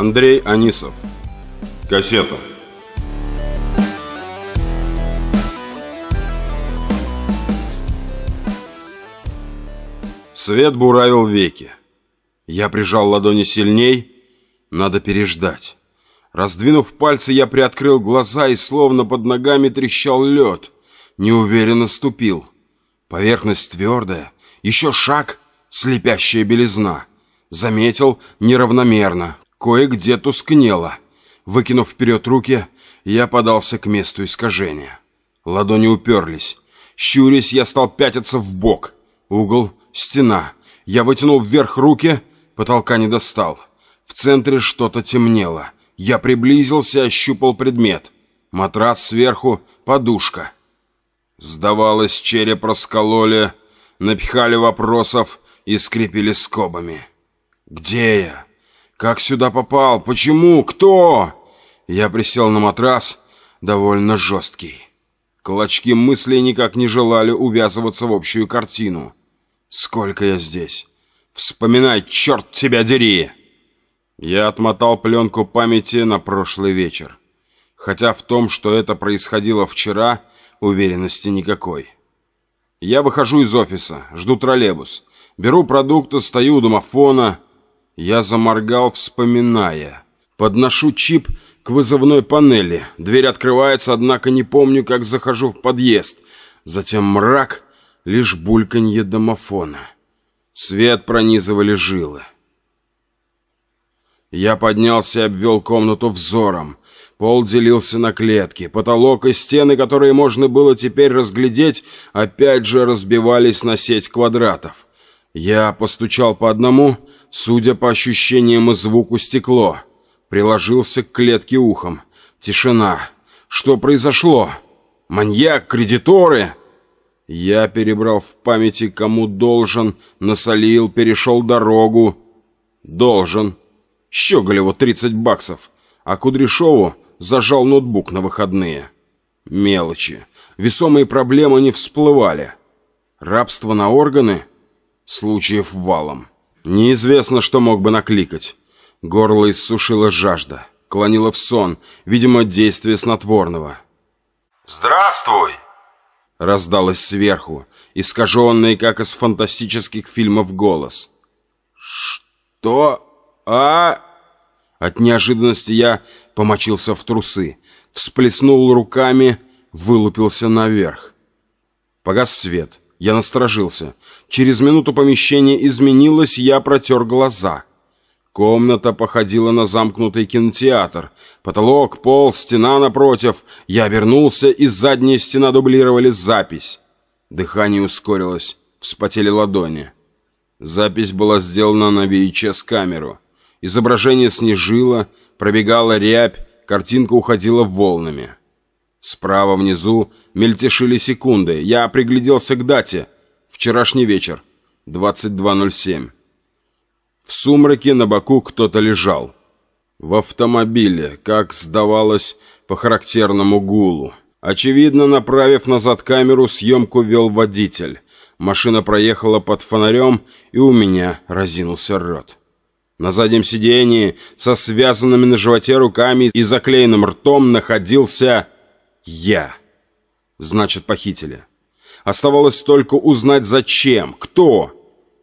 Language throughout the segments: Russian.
Андрей Анисов. Кассета. Свет буравил веки. Я прижал ладони сильней. Надо переждать. Раздвинув пальцы, я приоткрыл глаза и словно под ногами трещал лед. Неуверенно ступил. Поверхность твердая. Еще шаг — слепящая белизна. Заметил неравномерно. Кое-где тускнело. Выкинув вперед руки, я подался к месту искажения. Ладони уперлись. Щурясь, я стал пятиться в бок. Угол, стена. Я вытянул вверх руки, потолка не достал. В центре что-то темнело. Я приблизился, ощупал предмет. Матрас сверху, подушка. Сдавалось, череп раскололи, напихали вопросов и скрепили скобами. «Где я? Как сюда попал? Почему? Кто?» Я присел на матрас, довольно жесткий. Клочки мыслей никак не желали увязываться в общую картину. «Сколько я здесь? Вспоминай, черт тебя дери!» Я отмотал пленку памяти на прошлый вечер. Хотя в том, что это происходило вчера, уверенности никакой. Я выхожу из офиса, жду троллейбус. Беру продукты, стою у домофона. Я заморгал, вспоминая. Подношу чип к вызывной панели. Дверь открывается, однако не помню, как захожу в подъезд. Затем мрак, лишь бульканье домофона. Свет пронизывали жилы. Я поднялся и обвел комнату взором. Пол делился на клетки. Потолок и стены, которые можно было теперь разглядеть, опять же разбивались на сеть квадратов. Я постучал по одному, судя по ощущениям и звуку стекло. Приложился к клетке ухом. Тишина. Что произошло? Маньяк? Кредиторы? Я перебрал в памяти, кому должен, насолил, перешел дорогу. Должен. Щеголеву 30 баксов, а Кудряшову зажал ноутбук на выходные. Мелочи. Весомые проблемы не всплывали. Рабство на органы? Случаев валом. Неизвестно, что мог бы накликать. Горло иссушила жажда. Клонило в сон, видимо, действие снотворного. «Здравствуй!» Раздалось сверху, искаженный, как из фантастических фильмов, голос. «Что?» «А...» От неожиданности я помочился в трусы, всплеснул руками, вылупился наверх. Погас свет. Я насторожился. Через минуту помещение изменилось, я протер глаза. Комната походила на замкнутый кинотеатр. Потолок, пол, стена напротив. Я обернулся, и задняя стена дублировали запись. Дыхание ускорилось, вспотели ладони. Запись была сделана на VHS-камеру. Изображение снежило, пробегала рябь, картинка уходила волнами. Справа внизу мельтешили секунды. Я пригляделся к дате. Вчерашний вечер. 22.07. В сумраке на боку кто-то лежал. В автомобиле, как сдавалось по характерному гулу. Очевидно, направив назад камеру, съемку вел водитель. Машина проехала под фонарем, и у меня разинулся рот. На заднем сидении со связанными на животе руками и заклеенным ртом находился я. Значит, похитили. Оставалось только узнать, зачем, кто.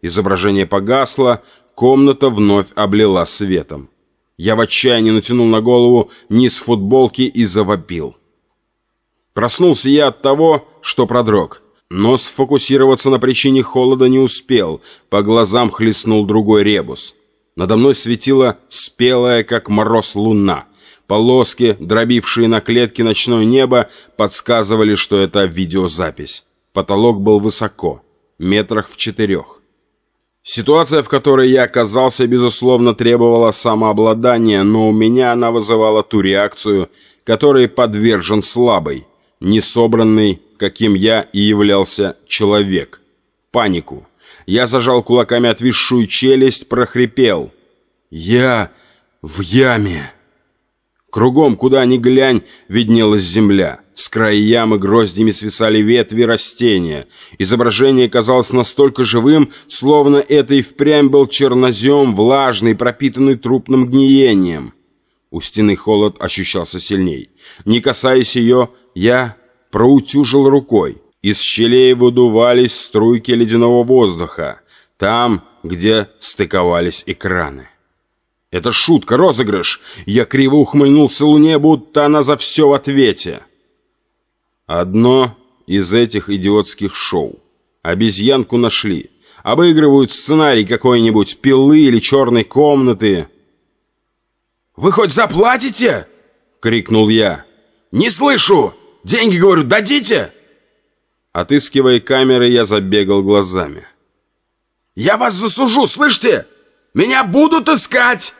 Изображение погасло, комната вновь облила светом. Я в отчаянии натянул на голову низ футболки и завопил. Проснулся я от того, что продрог. Но сфокусироваться на причине холода не успел. По глазам хлестнул другой ребус. Надо мной светила спелая, как мороз, луна. Полоски, дробившие на клетке ночное небо, подсказывали, что это видеозапись. Потолок был высоко, метрах в четырех. Ситуация, в которой я оказался, безусловно, требовала самообладания, но у меня она вызывала ту реакцию, которой подвержен слабый, несобранный, каким я и являлся, человек. Панику. Я зажал кулаками отвисшую челюсть, прохрипел. «Я в яме!» Кругом, куда ни глянь, виднелась земля. С края ямы гроздями свисали ветви растения. Изображение казалось настолько живым, словно это и впрямь был чернозем, влажный, пропитанный трупным гниением. У стены холод ощущался сильней. Не касаясь ее, я проутюжил рукой. Из щелей выдувались струйки ледяного воздуха. Там, где стыковались экраны. Это шутка, розыгрыш. Я криво ухмыльнулся луне, будто она за все в ответе. Одно из этих идиотских шоу. Обезьянку нашли. Обыгрывают сценарий какой-нибудь пилы или черной комнаты. «Вы хоть заплатите?» — крикнул я. «Не слышу! Деньги, говорю, дадите?» Отыскивая камеры, я забегал глазами. «Я вас засужу, слышите? Меня будут искать!»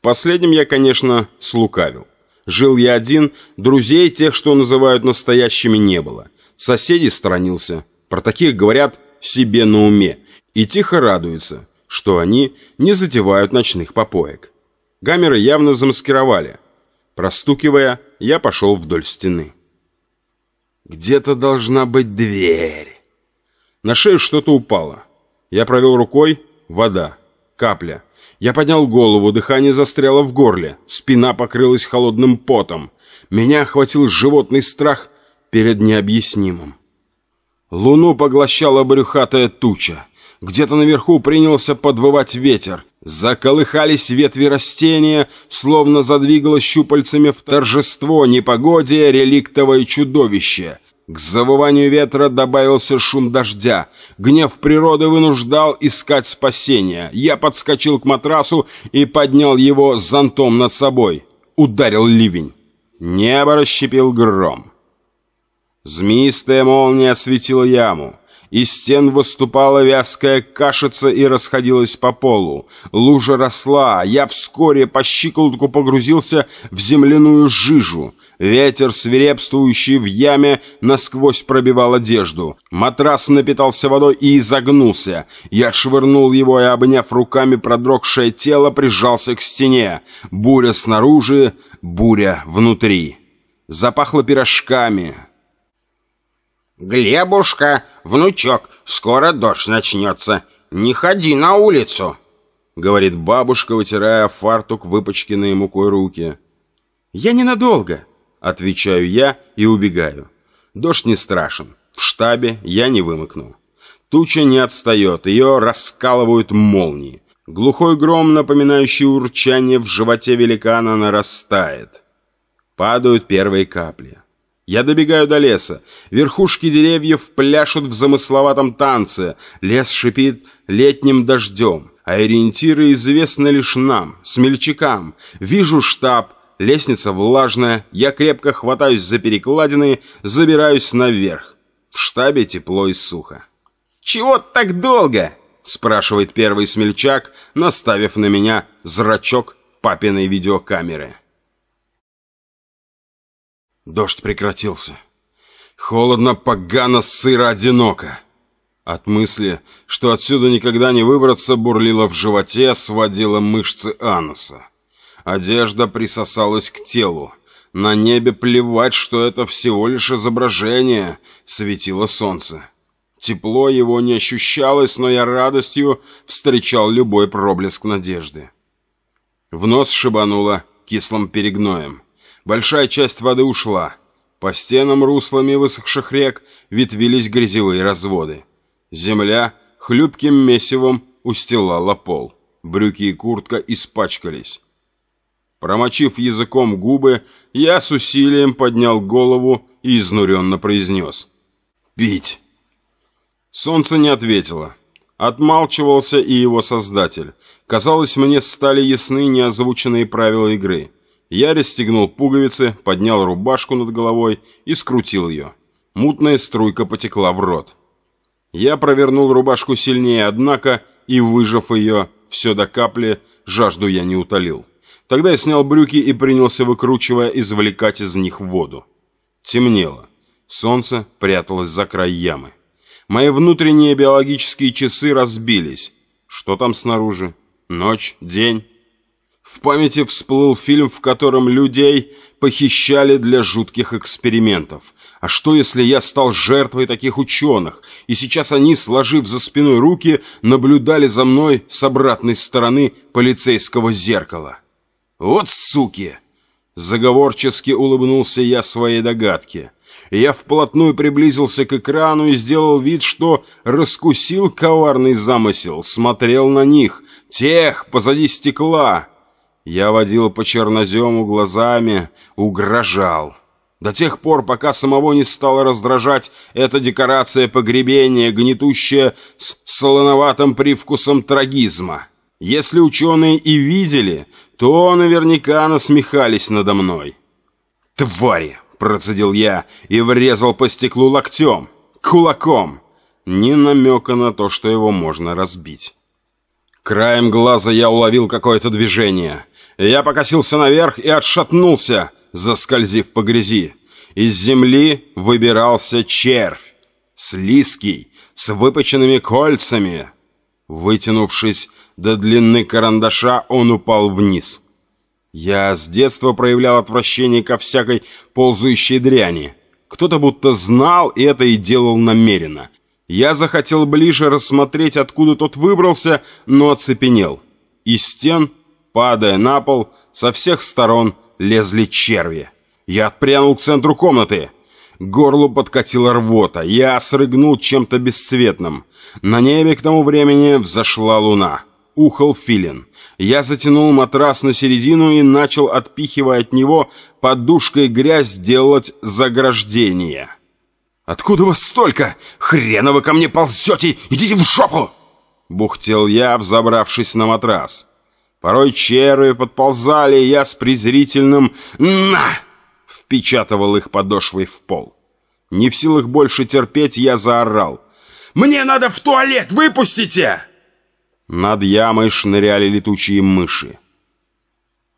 В последнем я, конечно, слукавил. Жил я один, друзей тех, что называют настоящими, не было. Соседей сторонился. Про таких говорят себе на уме. И тихо радуются, что они не затевают ночных попоек. Гамеры явно замаскировали. Простукивая, я пошел вдоль стены. Где-то должна быть дверь. На шею что-то упало. Я провел рукой. Вода. Капля. Я поднял голову, дыхание застряло в горле, спина покрылась холодным потом. Меня охватил животный страх перед необъяснимым. Луну поглощала брюхатая туча. Где-то наверху принялся подвывать ветер. Заколыхались ветви растения, словно задвигалось щупальцами в торжество непогодия реликтовое чудовище — к завыванию ветра добавился шум дождя. Гнев природы вынуждал искать спасения. Я подскочил к матрасу и поднял его зонтом над собой. Ударил ливень. Небо расщепил гром. Змеистая молния осветила яму. Из стен выступала вязкая кашица и расходилась по полу. Лужа росла, я вскоре по щиколотку погрузился в земляную жижу. Ветер, свирепствующий в яме, насквозь пробивал одежду. Матрас напитался водой и изогнулся. Я отшвырнул его и, обняв руками продрогшее тело, прижался к стене. Буря снаружи, буря внутри. Запахло пирожками, «Глебушка, внучок, скоро дождь начнется. Не ходи на улицу!» Говорит бабушка, вытирая фартук выпачканные мукой руки. «Я ненадолго!» Отвечаю я и убегаю. Дождь не страшен. В штабе я не вымокну. Туча не отстает, ее раскалывают молнии. Глухой гром, напоминающий урчание в животе великана, нарастает. Падают первые капли. Я добегаю до леса. Верхушки деревьев пляшут в замысловатом танце. Лес шипит летним дождем. А ориентиры известны лишь нам, смельчакам. Вижу штаб, лестница влажная. Я крепко хватаюсь за перекладины, забираюсь наверх. В штабе тепло и сухо. «Чего так долго?» спрашивает первый смельчак, наставив на меня зрачок папиной видеокамеры. Дождь прекратился. Холодно, погано, сыро, одиноко. От мысли, что отсюда никогда не выбраться, бурлило в животе, сводило мышцы ануса. Одежда присосалась к телу. На небе плевать, что это всего лишь изображение, светило солнце. Тепло его не ощущалось, но я радостью встречал любой проблеск надежды. В нос шибануло кислым перегноем. Большая часть воды ушла. По стенам руслами высохших рек ветвились грязевые разводы. Земля хлюпким месивом устилала пол. Брюки и куртка испачкались. Промочив языком губы, я с усилием поднял голову и изнуренно произнес. «Пить!» Солнце не ответило. Отмалчивался и его создатель. Казалось, мне стали ясны неозвученные правила игры. Я расстегнул пуговицы, поднял рубашку над головой и скрутил ее. Мутная струйка потекла в рот. Я провернул рубашку сильнее, однако, и, выжав ее все до капли, жажду я не утолил. Тогда я снял брюки и принялся, выкручивая, извлекать из них воду. Темнело. Солнце пряталось за край ямы. Мои внутренние биологические часы разбились. Что там снаружи? Ночь? День? В памяти всплыл фильм, в котором людей похищали для жутких экспериментов. А что, если я стал жертвой таких ученых, и сейчас они, сложив за спиной руки, наблюдали за мной с обратной стороны полицейского зеркала? Вот суки! Заговорчески улыбнулся я своей догадке. Я вплотную приблизился к экрану и сделал вид, что раскусил коварный замысел, смотрел на них, тех позади стекла. Я водил по чернозему глазами, угрожал. До тех пор, пока самого не стала раздражать эта декорация погребения, гнетущая с солоноватым привкусом трагизма. Если ученые и видели, то наверняка насмехались надо мной. «Твари!» – процедил я и врезал по стеклу локтем, кулаком. Ни намека на то, что его можно разбить. Краем глаза я уловил какое-то движение. Я покосился наверх и отшатнулся, заскользив по грязи. Из земли выбирался червь, слизкий, с выпеченными кольцами. Вытянувшись до длины карандаша, он упал вниз. Я с детства проявлял отвращение ко всякой ползающей дряни. Кто-то будто знал и это и делал намеренно. Я захотел ближе рассмотреть, откуда тот выбрался, но оцепенел. Из стен Падая на пол, со всех сторон лезли черви. Я отпрянул к центру комнаты. К горлу подкатила рвота. Я срыгнул чем-то бесцветным. На небе к тому времени взошла луна. Ухал филин. Я затянул матрас на середину и начал, отпихивая от него подушкой грязь, делать заграждение. «Откуда вас столько? Хрена вы ко мне ползете! Идите в жопу!» Бухтел я, взобравшись на матрас. Порой черви подползали, я с презрительным «На!» впечатывал их подошвой в пол. Не в силах больше терпеть, я заорал. «Мне надо в туалет! Выпустите!» Над ямой шныряли летучие мыши.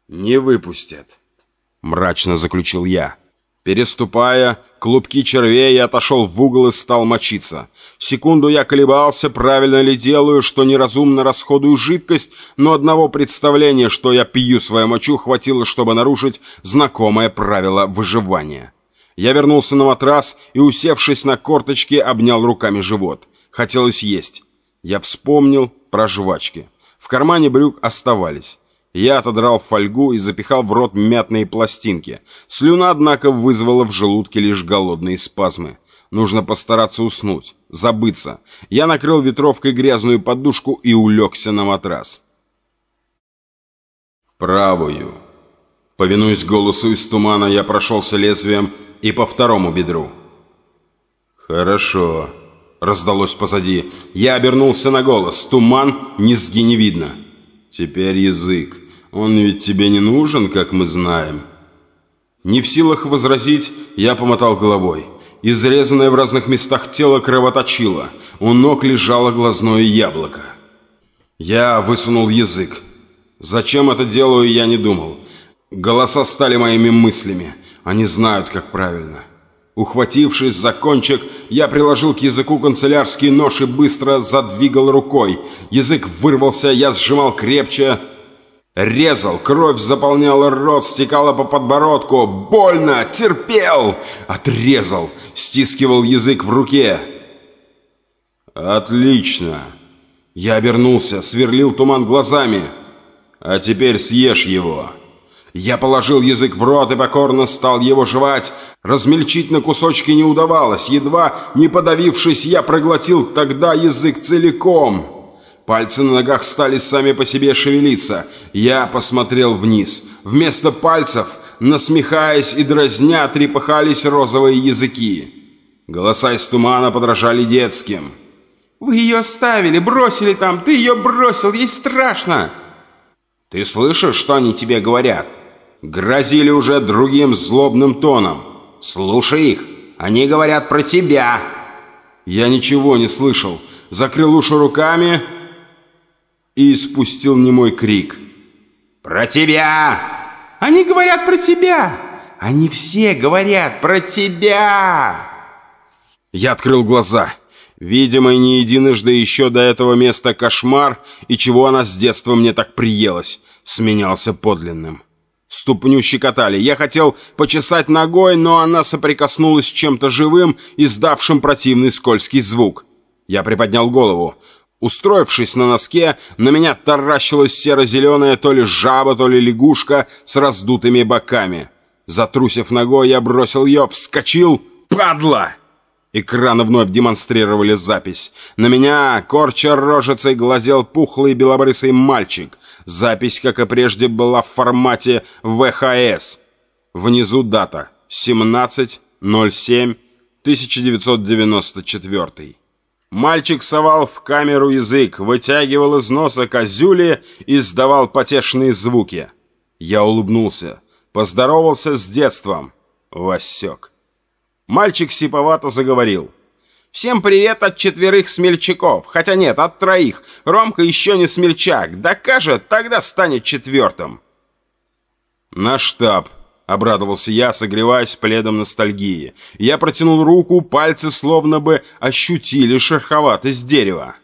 «Не выпустят», — мрачно заключил я. Переступая клубки червей, я отошел в угол и стал мочиться. Секунду я колебался, правильно ли делаю, что неразумно расходую жидкость, но одного представления, что я пью свою мочу, хватило, чтобы нарушить знакомое правило выживания. Я вернулся на матрас и, усевшись на корточки, обнял руками живот. Хотелось есть. Я вспомнил про жвачки. В кармане брюк оставались. Я отодрал фольгу и запихал в рот мятные пластинки. Слюна, однако, вызвала в желудке лишь голодные спазмы. Нужно постараться уснуть, забыться. Я накрыл ветровкой грязную подушку и улегся на матрас. Правую. Повинуясь голосу из тумана, я прошелся лезвием и по второму бедру. «Хорошо», — раздалось позади. Я обернулся на голос. Туман, низги не видно. «Теперь язык. Он ведь тебе не нужен, как мы знаем». Не в силах возразить, я помотал головой. Изрезанное в разных местах тело кровоточило. У ног лежало глазное яблоко. Я высунул язык. Зачем это делаю, я не думал. Голоса стали моими мыслями. Они знают, как правильно. Ухватившись за кончик, я приложил к языку канцелярский нож и быстро задвигал рукой. Язык вырвался, я сжимал крепче, Резал, кровь заполняла рот, стекала по подбородку. Больно, терпел. Отрезал, стискивал язык в руке. Отлично. Я обернулся, сверлил туман глазами. А теперь съешь его. Я положил язык в рот и покорно стал его жевать. Размельчить на кусочки не удавалось. Едва не подавившись, я проглотил тогда язык целиком. Пальцы на ногах стали сами по себе шевелиться. Я посмотрел вниз. Вместо пальцев, насмехаясь и дразня, трепыхались розовые языки. Голоса из тумана подражали детским. «Вы ее оставили, бросили там, ты ее бросил, ей страшно!» «Ты слышишь, что они тебе говорят?» Грозили уже другим злобным тоном. «Слушай их, они говорят про тебя!» Я ничего не слышал. Закрыл уши руками и испустил немой крик. «Про тебя!» «Они говорят про тебя! Они все говорят про тебя!» Я открыл глаза. Видимо, не единожды еще до этого места кошмар, и чего она с детства мне так приелась, сменялся подлинным. Ступню щекотали. Я хотел почесать ногой, но она соприкоснулась с чем-то живым, издавшим противный скользкий звук. Я приподнял голову. Устроившись на носке, на меня таращилась серо-зеленая то ли жаба, то ли лягушка с раздутыми боками. Затрусив ногой, я бросил ее, вскочил. «Падла!» Экраны вновь демонстрировали запись. На меня, корча рожицей, глазел пухлый белобрысый мальчик. Запись, как и прежде, была в формате ВХС. Внизу дата 17.07.1994. Мальчик совал в камеру язык, вытягивал из носа козюли и издавал потешные звуки. Я улыбнулся, поздоровался с детством. Васек. Мальчик сиповато заговорил. «Всем привет от четверых смельчаков. Хотя нет, от троих. Ромка еще не смельчак. Докажет, тогда станет четвертым». «На штаб», — обрадовался я, согреваясь пледом ностальгии. Я протянул руку, пальцы словно бы ощутили шероховатость дерева.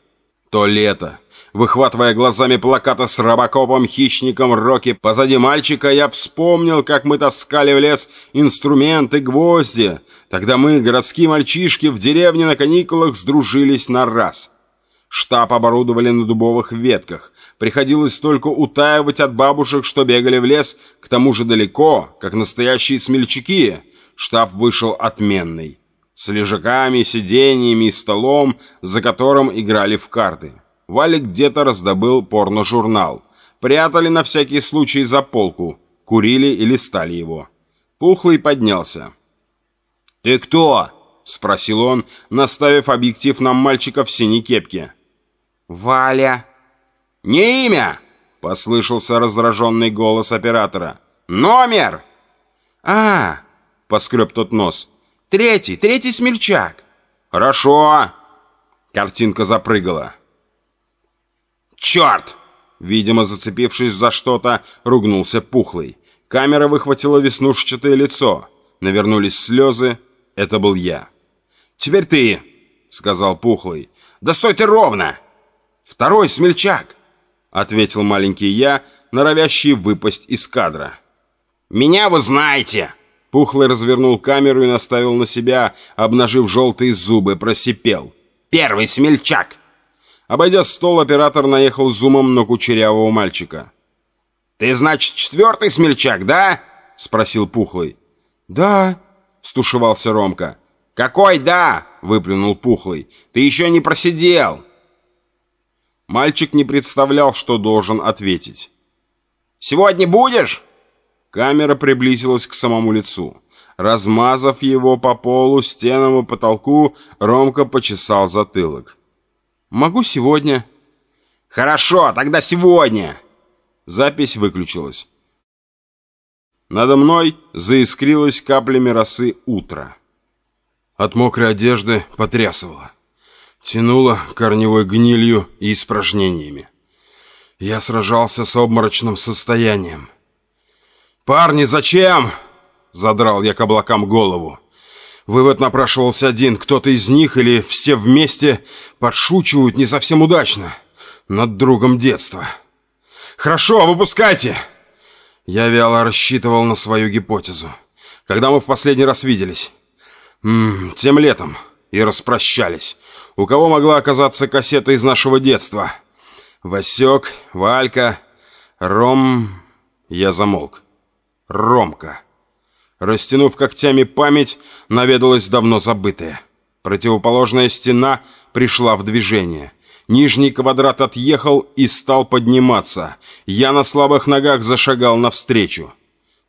То лето, Выхватывая глазами плаката с робокопом-хищником Рокки позади мальчика, я вспомнил, как мы таскали в лес инструменты, гвозди. Тогда мы, городские мальчишки, в деревне на каникулах сдружились на раз. Штаб оборудовали на дубовых ветках. Приходилось только утаивать от бабушек, что бегали в лес, к тому же далеко, как настоящие смельчаки. Штаб вышел отменный. С лежаками, сиденьями и столом, за которым играли в карты. Валик где-то раздобыл порно-журнал. Прятали на всякий случай за полку. Курили и листали его. Пухлый поднялся. «Ты кто?» — спросил он, наставив объектив на мальчика в синей кепке. «Валя». «Не имя!» — послышался раздраженный голос оператора. «Номер!» «А!» — поскреб тот нос. «Третий, третий смельчак!» «Хорошо!» Картинка запрыгала. «Черт!» Видимо, зацепившись за что-то, ругнулся Пухлый. Камера выхватила веснушчатое лицо. Навернулись слезы. Это был я. «Теперь ты!» — сказал Пухлый. «Да стой ты ровно!» «Второй смельчак!» — ответил маленький я, норовящий выпасть из кадра. «Меня вы знаете!» Пухлый развернул камеру и наставил на себя, обнажив желтые зубы, просипел. «Первый смельчак!» Обойдя стол, оператор наехал зумом на кучерявого мальчика. «Ты, значит, четвертый смельчак, да?» — спросил Пухлый. «Да», — стушевался Ромка. «Какой «да»?» — выплюнул Пухлый. «Ты еще не просидел!» Мальчик не представлял, что должен ответить. «Сегодня будешь?» Камера приблизилась к самому лицу. Размазав его по полу, стенам и потолку, Ромка почесал затылок. Могу сегодня. Хорошо, тогда сегодня. Запись выключилась. Надо мной заискрилось каплями росы утро. От мокрой одежды потрясывало. Тянуло корневой гнилью и испражнениями. Я сражался с обморочным состоянием. «Парни, зачем?» — задрал я к облакам голову. Вывод напрашивался один. Кто-то из них или все вместе подшучивают не совсем удачно над другом детства. «Хорошо, выпускайте!» Я вяло рассчитывал на свою гипотезу. Когда мы в последний раз виделись? М тем летом. И распрощались. У кого могла оказаться кассета из нашего детства? Васек, Валька, Ром... Я замолк. Ромка. Растянув когтями память, наведалась давно забытая. Противоположная стена пришла в движение. Нижний квадрат отъехал и стал подниматься. Я на слабых ногах зашагал навстречу.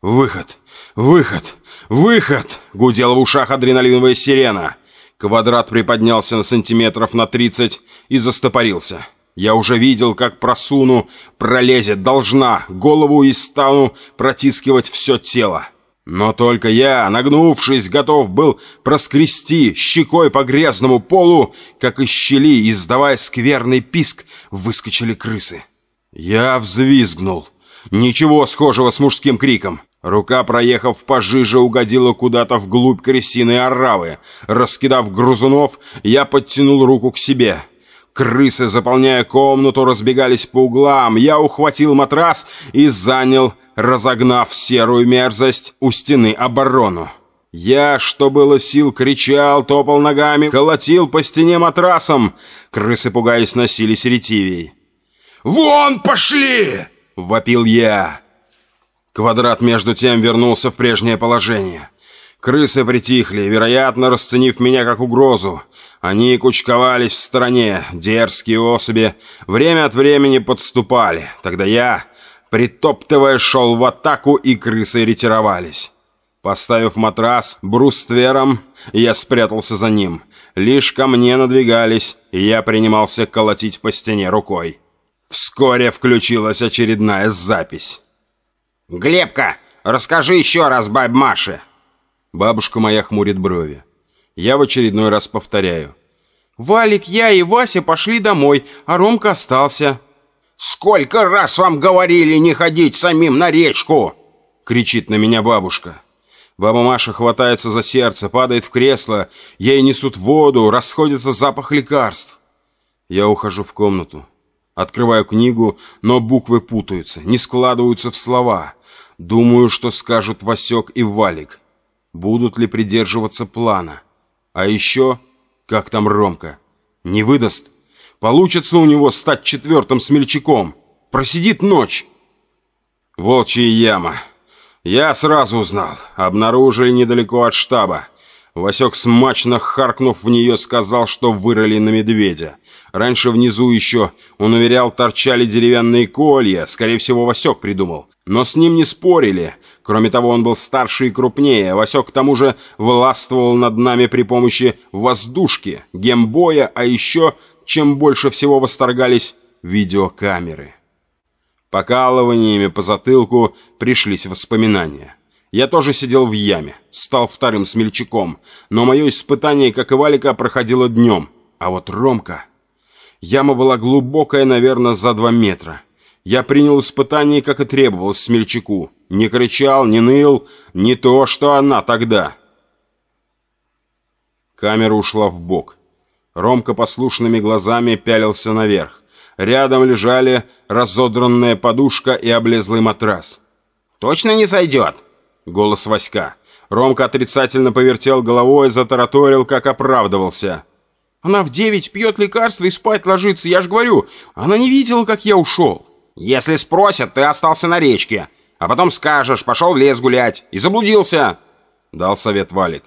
«Выход! Выход! Выход!» — гудела в ушах адреналиновая сирена. Квадрат приподнялся на сантиметров на тридцать и застопорился. Я уже видел, как просуну, пролезет, должна, голову и стану протискивать все тело. Но только я, нагнувшись, готов был проскрести щекой по грязному полу, как из щели, издавая скверный писк, выскочили крысы. Я взвизгнул. Ничего схожего с мужским криком. Рука, проехав пожиже, угодила куда-то вглубь крысиной оравы. Раскидав грузунов, я подтянул руку к себе. Крысы, заполняя комнату, разбегались по углам. Я ухватил матрас и занял, разогнав серую мерзость у стены оборону. Я, что было сил, кричал, топал ногами, колотил по стене матрасом. Крысы, пугаясь, носились ретивей. «Вон пошли!» — вопил я. Квадрат между тем вернулся в прежнее положение. Крысы притихли, вероятно, расценив меня как угрозу. Они кучковались в стороне, дерзкие особи, время от времени подступали. Тогда я, притоптывая, шел в атаку, и крысы ретировались. Поставив матрас бруствером, я спрятался за ним. Лишь ко мне надвигались, и я принимался колотить по стене рукой. Вскоре включилась очередная запись. «Глебка, расскажи еще раз бабь Маше!» Бабушка моя хмурит брови. Я в очередной раз повторяю. «Валик, я и Вася пошли домой, а Ромка остался». «Сколько раз вам говорили не ходить самим на речку?» Кричит на меня бабушка. Баба Маша хватается за сердце, падает в кресло, ей несут воду, расходится запах лекарств. Я ухожу в комнату. Открываю книгу, но буквы путаются, не складываются в слова. Думаю, что скажут Васек и Валик. Будут ли придерживаться плана? А еще, как там Ромка? Не выдаст? Получится у него стать четвертым смельчаком? Просидит ночь? Волчья яма. Я сразу узнал. Обнаружили недалеко от штаба. Васек, смачно харкнув в нее, сказал, что вырыли на медведя. Раньше внизу еще, он уверял, торчали деревянные колья. Скорее всего, Васек придумал. Но с ним не спорили. Кроме того, он был старше и крупнее. Васек, к тому же, властвовал над нами при помощи воздушки, гембоя, а еще, чем больше всего восторгались, видеокамеры. Покалываниями по затылку пришлись воспоминания. Я тоже сидел в яме, стал вторым смельчаком, но мое испытание, как и Валика, проходило днем. А вот Ромка... Яма была глубокая, наверное, за два метра. Я принял испытание, как и требовалось смельчаку. Не кричал, не ныл, не то, что она тогда. Камера ушла в бок. Ромка послушными глазами пялился наверх. Рядом лежали разодранная подушка и облезлый матрас. «Точно не сойдет?» Голос Васька. Ромка отрицательно повертел головой, затараторил, как оправдывался. «Она в девять пьет лекарства и спать ложится, я же говорю, она не видела, как я ушел». «Если спросят, ты остался на речке, а потом скажешь, пошел в лес гулять и заблудился», — дал совет Валик.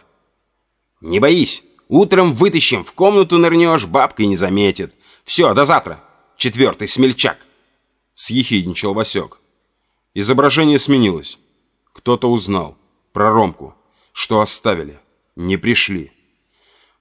«Не боись, утром вытащим, в комнату нырнешь, бабка не заметит. Все, до завтра» четвертый смельчак!» Съехидничал Васек. Изображение сменилось. Кто-то узнал. Про Ромку. Что оставили. Не пришли.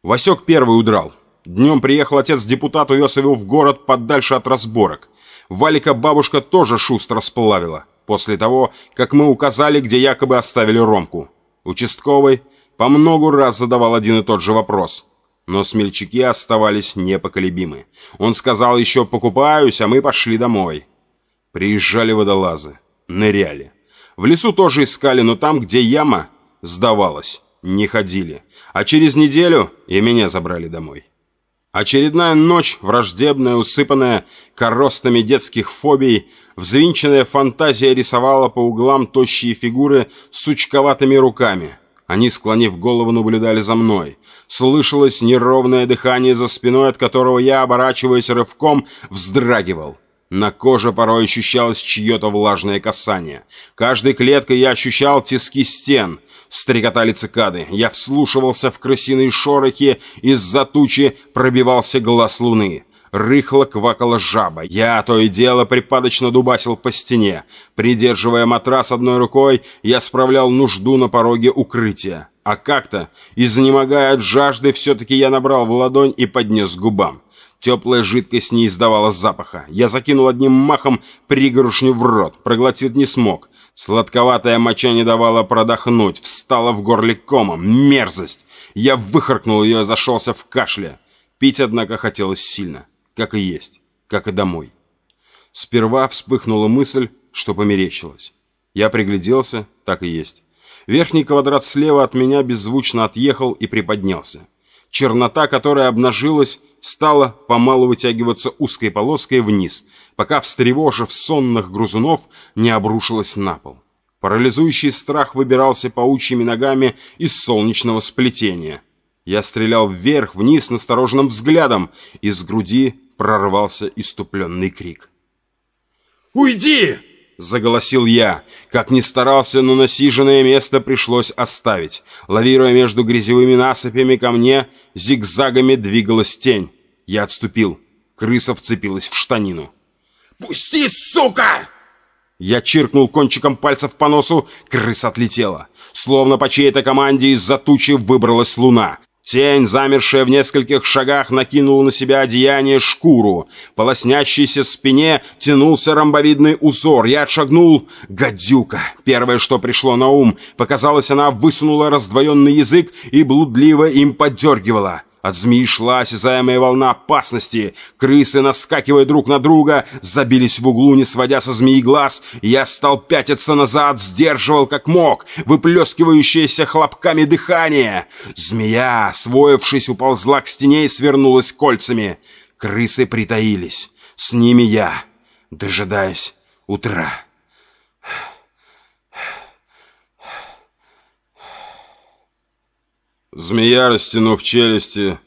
Васек первый удрал. Днем приехал отец-депутат, увез его в город подальше от разборок. Валика бабушка тоже шустро сплавила. После того, как мы указали, где якобы оставили Ромку. Участковый по многу раз задавал один и тот же вопрос – но смельчаки оставались непоколебимы. Он сказал еще «покупаюсь», а мы пошли домой. Приезжали водолазы, ныряли. В лесу тоже искали, но там, где яма, сдавалось, не ходили. А через неделю и меня забрали домой. Очередная ночь, враждебная, усыпанная коростами детских фобий, взвинченная фантазия рисовала по углам тощие фигуры с сучковатыми руками – они, склонив голову, наблюдали за мной. Слышалось неровное дыхание за спиной, от которого я, оборачиваясь рывком, вздрагивал. На коже порой ощущалось чье-то влажное касание. Каждой клеткой я ощущал тиски стен. Стрекотали цикады. Я вслушивался в крысиные шорохи, из-за тучи пробивался глаз луны. Рыхло квакала жаба. Я то и дело припадочно дубасил по стене. Придерживая матрас одной рукой, я справлял нужду на пороге укрытия. А как-то, изнемогая от жажды, все-таки я набрал в ладонь и поднес к губам. Теплая жидкость не издавала запаха. Я закинул одним махом пригоршню в рот. Проглотить не смог. Сладковатая моча не давала продохнуть. Встала в горле комом. Мерзость! Я выхаркнул ее и зашелся в кашле. Пить, однако, хотелось сильно как и есть, как и домой. Сперва вспыхнула мысль, что померещилось. Я пригляделся, так и есть. Верхний квадрат слева от меня беззвучно отъехал и приподнялся. Чернота, которая обнажилась, стала помалу вытягиваться узкой полоской вниз, пока, встревожив сонных грузунов, не обрушилась на пол. Парализующий страх выбирался паучьими ногами из солнечного сплетения. Я стрелял вверх-вниз настороженным взглядом, из груди прорвался иступленный крик. «Уйди!» — заголосил я. Как ни старался, но насиженное место пришлось оставить. Лавируя между грязевыми насыпями ко мне, зигзагами двигалась тень. Я отступил. Крыса вцепилась в штанину. «Пусти, сука!» Я чиркнул кончиком пальцев по носу, крыса отлетела. Словно по чьей-то команде из-за тучи выбралась луна. Тень, замершая в нескольких шагах, накинула на себя одеяние шкуру. По лоснящейся спине тянулся ромбовидный узор. Я отшагнул. Гадюка. Первое, что пришло на ум. Показалось, она высунула раздвоенный язык и блудливо им поддергивала. От змеи шла осязаемая волна опасности. Крысы, наскакивая друг на друга, забились в углу, не сводя со змеи глаз. Я стал пятиться назад, сдерживал как мог, выплескивающееся хлопками дыхание. Змея, освоившись, уползла к стене и свернулась кольцами. Крысы притаились. С ними я, дожидаясь утра. Змея, растянув челюсти,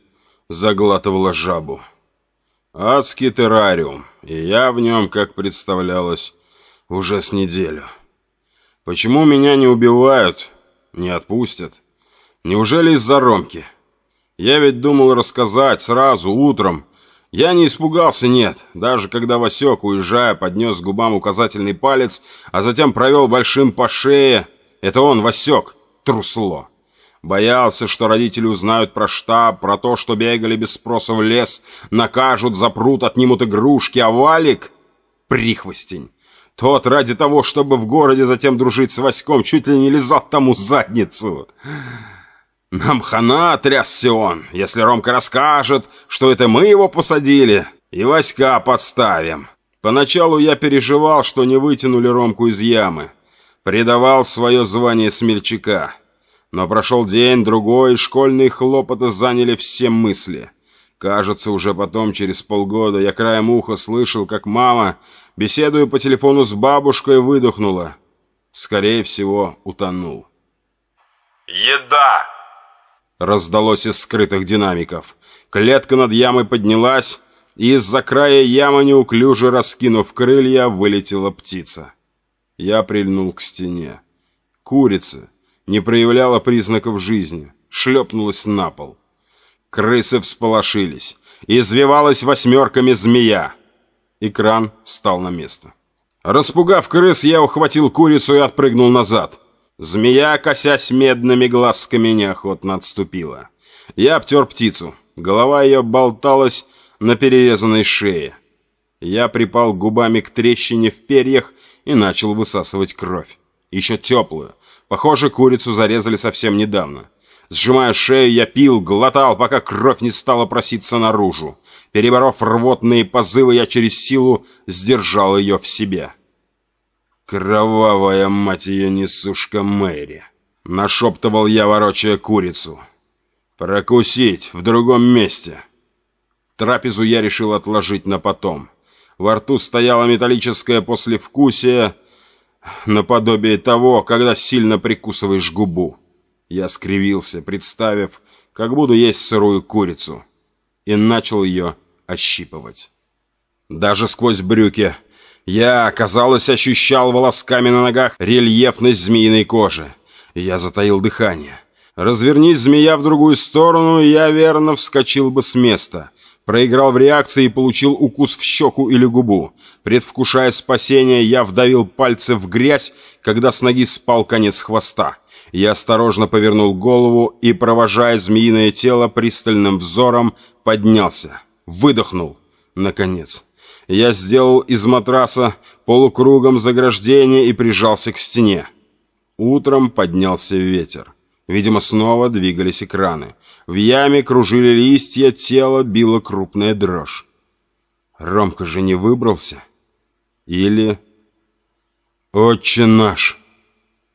заглатывала жабу. Адский террариум, и я в нем, как представлялось, уже с неделю. Почему меня не убивают, не отпустят? Неужели из-за Ромки? Я ведь думал рассказать сразу, утром. Я не испугался, нет. Даже когда Васек, уезжая, поднес к губам указательный палец, а затем провел большим по шее. Это он, Васек, трусло. Боялся, что родители узнают про штаб, про то, что бегали без спроса в лес, накажут, запрут, отнимут игрушки, а Валик — прихвостень. Тот ради того, чтобы в городе затем дружить с Васьком, чуть ли не лизал тому задницу. Нам хана трясся он, если Ромка расскажет, что это мы его посадили, и Васька подставим. Поначалу я переживал, что не вытянули Ромку из ямы. Предавал свое звание смельчака. Но прошел день, другой, школьные хлопоты заняли все мысли. Кажется, уже потом, через полгода, я краем уха слышал, как мама, беседуя по телефону с бабушкой, выдохнула. Скорее всего, утонул. «Еда!» Раздалось из скрытых динамиков. Клетка над ямой поднялась, и из-за края ямы, неуклюже раскинув крылья, вылетела птица. Я прильнул к стене. Курица не проявляла признаков жизни, шлепнулась на пол. Крысы всполошились. Извивалась восьмерками змея. Экран стал на место. Распугав крыс, я ухватил курицу и отпрыгнул назад. Змея, косясь медными глазками, неохотно отступила. Я обтер птицу. Голова ее болталась на перерезанной шее. Я припал губами к трещине в перьях и начал высасывать кровь. Еще теплую, Похоже, курицу зарезали совсем недавно. Сжимая шею, я пил, глотал, пока кровь не стала проситься наружу. Переборов рвотные позывы, я через силу сдержал ее в себе. «Кровавая, мать ее, несушка Мэри!» Нашептывал я, ворочая курицу. «Прокусить в другом месте!» Трапезу я решил отложить на потом. Во рту стояло металлическое послевкусие, наподобие того, когда сильно прикусываешь губу. Я скривился, представив, как буду есть сырую курицу, и начал ее ощипывать. Даже сквозь брюки я, казалось, ощущал волосками на ногах рельефность змеиной кожи. Я затаил дыхание. Развернись змея в другую сторону, я верно вскочил бы с места. Проиграл в реакции и получил укус в щеку или губу. Предвкушая спасение, я вдавил пальцы в грязь, когда с ноги спал конец хвоста. Я осторожно повернул голову и, провожая змеиное тело пристальным взором, поднялся. Выдохнул. Наконец. Я сделал из матраса полукругом заграждение и прижался к стене. Утром поднялся ветер. Видимо, снова двигались экраны. В яме кружили листья, тело било крупная дрожь. Ромка же не выбрался. Или... «Отче наш!»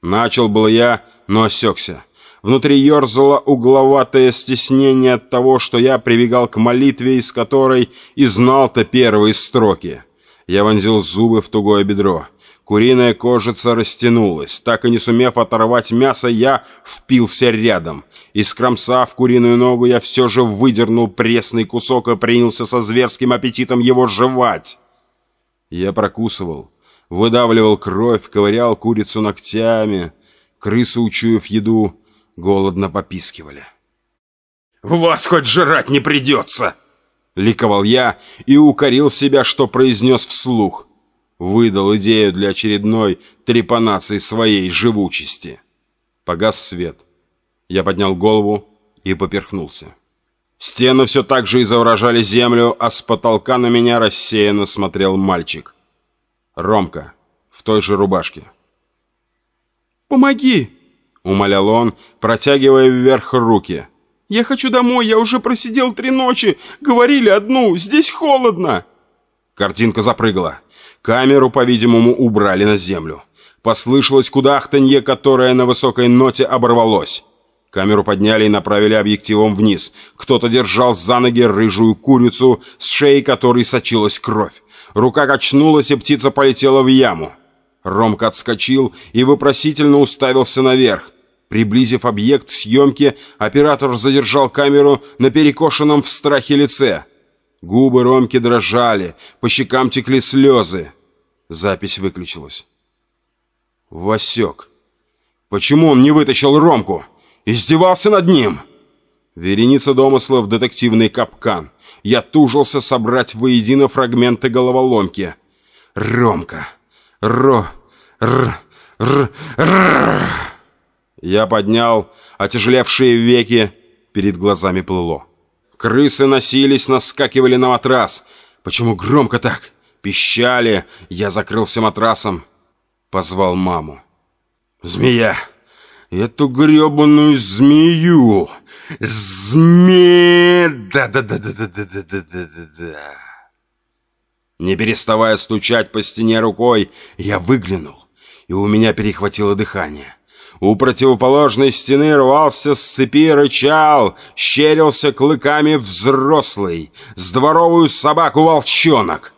Начал был я, но осекся. Внутри ерзало угловатое стеснение от того, что я прибегал к молитве, из которой и знал-то первые строки. Я вонзил зубы в тугое бедро. Куриная кожица растянулась. Так и не сумев оторвать мясо, я впился рядом. И скромсав куриную ногу, я все же выдернул пресный кусок и принялся со зверским аппетитом его жевать. Я прокусывал, выдавливал кровь, ковырял курицу ногтями. Крысы, учуяв еду, голодно попискивали. «Вас хоть жрать не придется!» Ликовал я и укорил себя, что произнес вслух. Выдал идею для очередной трепанации своей живучести. Погас свет. Я поднял голову и поперхнулся. Стены все так же изображали землю, а с потолка на меня рассеянно смотрел мальчик. Ромка в той же рубашке. «Помоги!» — умолял он, протягивая вверх руки. «Я хочу домой, я уже просидел три ночи. Говорили одну, здесь холодно!» Картинка запрыгала. Камеру, по-видимому, убрали на землю. Послышалось кудахтанье, которое на высокой ноте оборвалось. Камеру подняли и направили объективом вниз. Кто-то держал за ноги рыжую курицу, с шеи которой сочилась кровь. Рука качнулась, и птица полетела в яму. Ромка отскочил и вопросительно уставился наверх. Приблизив объект съемки, оператор задержал камеру на перекошенном в страхе лице. Губы Ромки дрожали, по щекам текли слезы. Запись выключилась. Васек. Почему он не вытащил Ромку? Издевался над ним? Вереница домыслов детективный капкан. Я тужился собрать воедино фрагменты головоломки. Ромка. Ро... Р... Р... Р... Я поднял отяжелевшие веки, перед глазами плыло. Крысы носились, наскакивали на матрас. Почему громко так? Пищали, я закрылся матрасом. Позвал маму. «Змея! Эту гребаную змею! Змея! Да-да-да-да-да-да-да-да-да!» Не переставая стучать по стене рукой, я выглянул, и у меня перехватило дыхание. У противоположной стены рвался с цепи, рычал, щерился клыками взрослый, с дворовую собаку волчонок.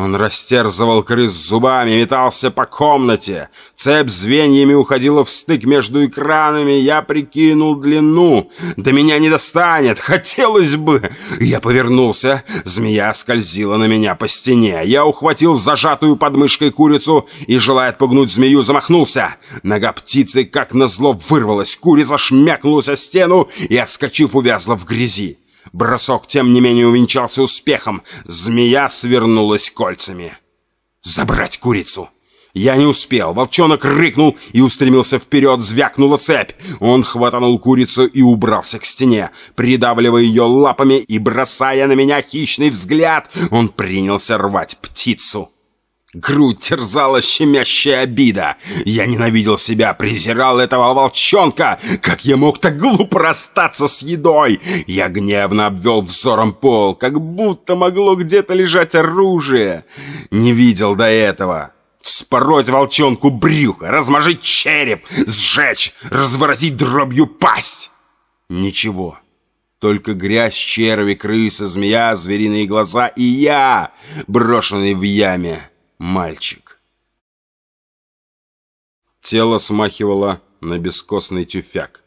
Он растерзывал крыс зубами, метался по комнате. Цепь звеньями уходила в стык между экранами. Я прикинул длину. До меня не достанет. Хотелось бы. Я повернулся. Змея скользила на меня по стене. Я ухватил зажатую подмышкой курицу и, желая отпугнуть змею, замахнулся. Нога птицы, как назло, вырвалась. Курица шмякнулась о стену и, отскочив, увязла в грязи. Бросок, тем не менее, увенчался успехом. Змея свернулась кольцами. «Забрать курицу!» Я не успел. Волчонок рыкнул и устремился вперед, звякнула цепь. Он хватанул курицу и убрался к стене. Придавливая ее лапами и бросая на меня хищный взгляд, он принялся рвать птицу. Грудь терзала щемящая обида. Я ненавидел себя, презирал этого волчонка. Как я мог так глупо расстаться с едой? Я гневно обвел взором пол, как будто могло где-то лежать оружие. Не видел до этого. Вспороть волчонку брюхо, размажить череп, сжечь, разворотить дробью пасть. Ничего. Только грязь, черви, крыса, змея, звериные глаза и я, брошенный в яме мальчик. Тело смахивало на бескостный тюфяк.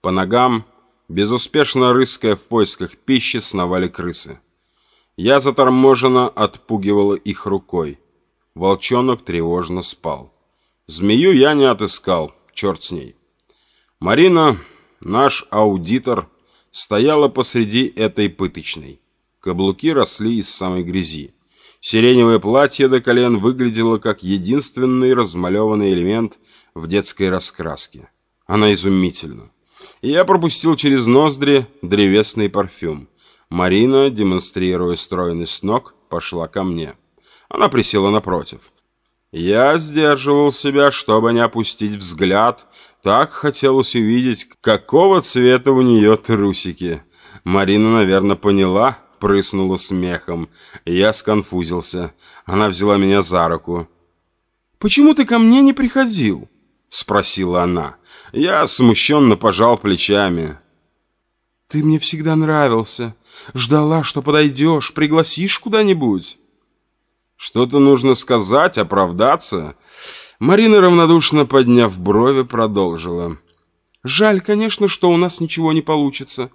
По ногам, безуспешно рыская в поисках пищи, сновали крысы. Я заторможенно отпугивала их рукой. Волчонок тревожно спал. Змею я не отыскал, черт с ней. Марина, наш аудитор, стояла посреди этой пыточной. Каблуки росли из самой грязи. Сиреневое платье до колен выглядело как единственный размалеванный элемент в детской раскраске. Она изумительна. Я пропустил через ноздри древесный парфюм. Марина, демонстрируя стройность ног, пошла ко мне. Она присела напротив. Я сдерживал себя, чтобы не опустить взгляд. Так хотелось увидеть, какого цвета у нее трусики. Марина, наверное, поняла, прыснула смехом. Я сконфузился. Она взяла меня за руку. «Почему ты ко мне не приходил?» — спросила она. Я смущенно пожал плечами. «Ты мне всегда нравился. Ждала, что подойдешь, пригласишь куда-нибудь». «Что-то нужно сказать, оправдаться?» Марина, равнодушно подняв брови, продолжила. «Жаль, конечно, что у нас ничего не получится.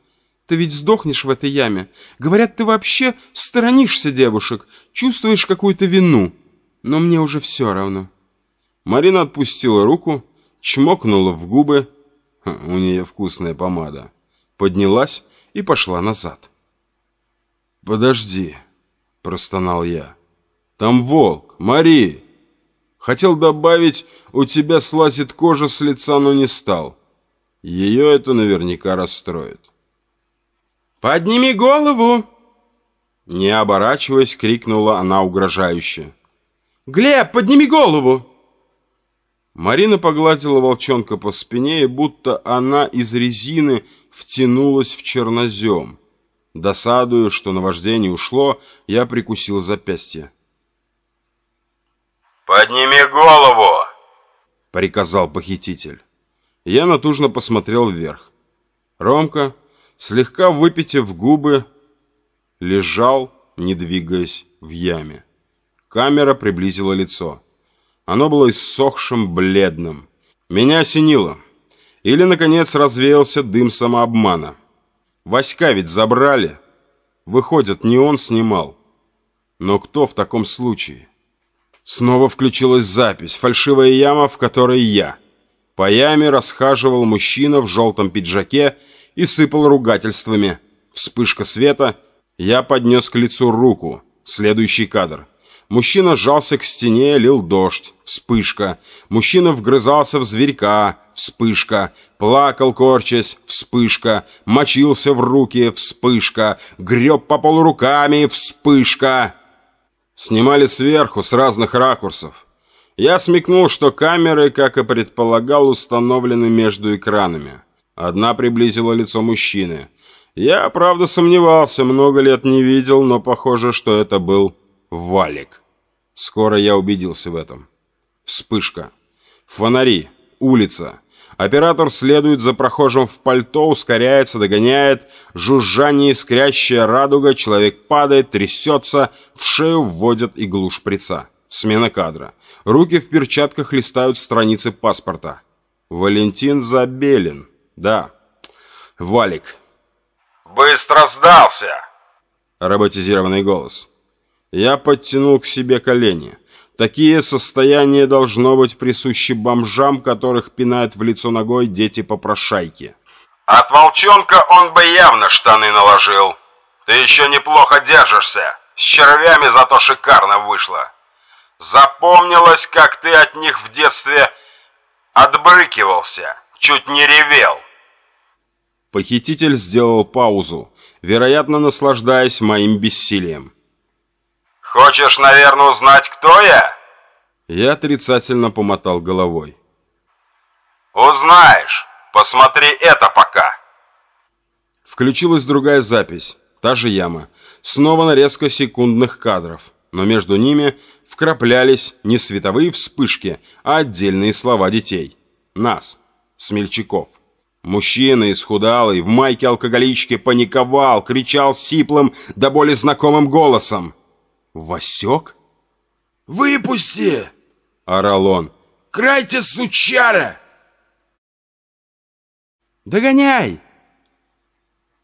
Ты ведь сдохнешь в этой яме. Говорят, ты вообще сторонишься девушек, чувствуешь какую-то вину. Но мне уже все равно». Марина отпустила руку, чмокнула в губы. У нее вкусная помада. Поднялась и пошла назад. «Подожди», — простонал я. «Там волк, Мари!» Хотел добавить, у тебя слазит кожа с лица, но не стал. Ее это наверняка расстроит. «Подними голову!» Не оборачиваясь, крикнула она угрожающе. «Глеб, подними голову!» Марина погладила волчонка по спине, и будто она из резины втянулась в чернозем. Досадую, что наваждение ушло, я прикусил запястье. «Подними голову!» — приказал похититель. Я натужно посмотрел вверх. Ромка, слегка выпитив губы, лежал, не двигаясь, в яме. Камера приблизила лицо. Оно было иссохшим, бледным. Меня осенило. Или, наконец, развеялся дым самообмана. Васька ведь забрали. Выходит, не он снимал. Но кто в таком случае? Снова включилась запись. Фальшивая яма, в которой я. По яме расхаживал мужчина в желтом пиджаке и сыпал ругательствами. Вспышка света. Я поднес к лицу руку. Следующий кадр. Мужчина сжался к стене, лил дождь. Вспышка. Мужчина вгрызался в зверька. Вспышка. Плакал, корчась. Вспышка. Мочился в руки. Вспышка. Греб по полу руками. Вспышка. Снимали сверху, с разных ракурсов. Я смекнул, что камеры, как и предполагал, установлены между экранами. Одна приблизила лицо мужчины. Я, правда, сомневался, много лет не видел, но похоже, что это был валик. Скоро я убедился в этом. Вспышка. Фонари. Улица. Оператор следует за прохожим в пальто, ускоряется, догоняет. Жужжание, искрящая радуга. Человек падает, трясется. В шею вводят иглу шприца. Смена кадра. Руки в перчатках листают страницы паспорта. Валентин Забелин. Да. Валик. «Быстро сдался!» Роботизированный голос. Я подтянул к себе колени. Такие состояния должно быть присущи бомжам, которых пинают в лицо ногой дети-попрошайки. От волчонка он бы явно штаны наложил. Ты еще неплохо держишься. С червями зато шикарно вышло. Запомнилось, как ты от них в детстве отбрыкивался, чуть не ревел. Похититель сделал паузу, вероятно, наслаждаясь моим бессилием. Хочешь, наверное, узнать, кто я? Я отрицательно помотал головой. Узнаешь. Посмотри это пока. Включилась другая запись. Та же яма. Снова нарезка секундных кадров. Но между ними вкраплялись не световые вспышки, а отдельные слова детей. Нас, смельчаков. Мужчина исхудалый, в майке алкоголички, паниковал, кричал сиплым, да более знакомым голосом. «Васек?» «Выпусти!» — орал он. «Крайте, сучара!» «Догоняй!»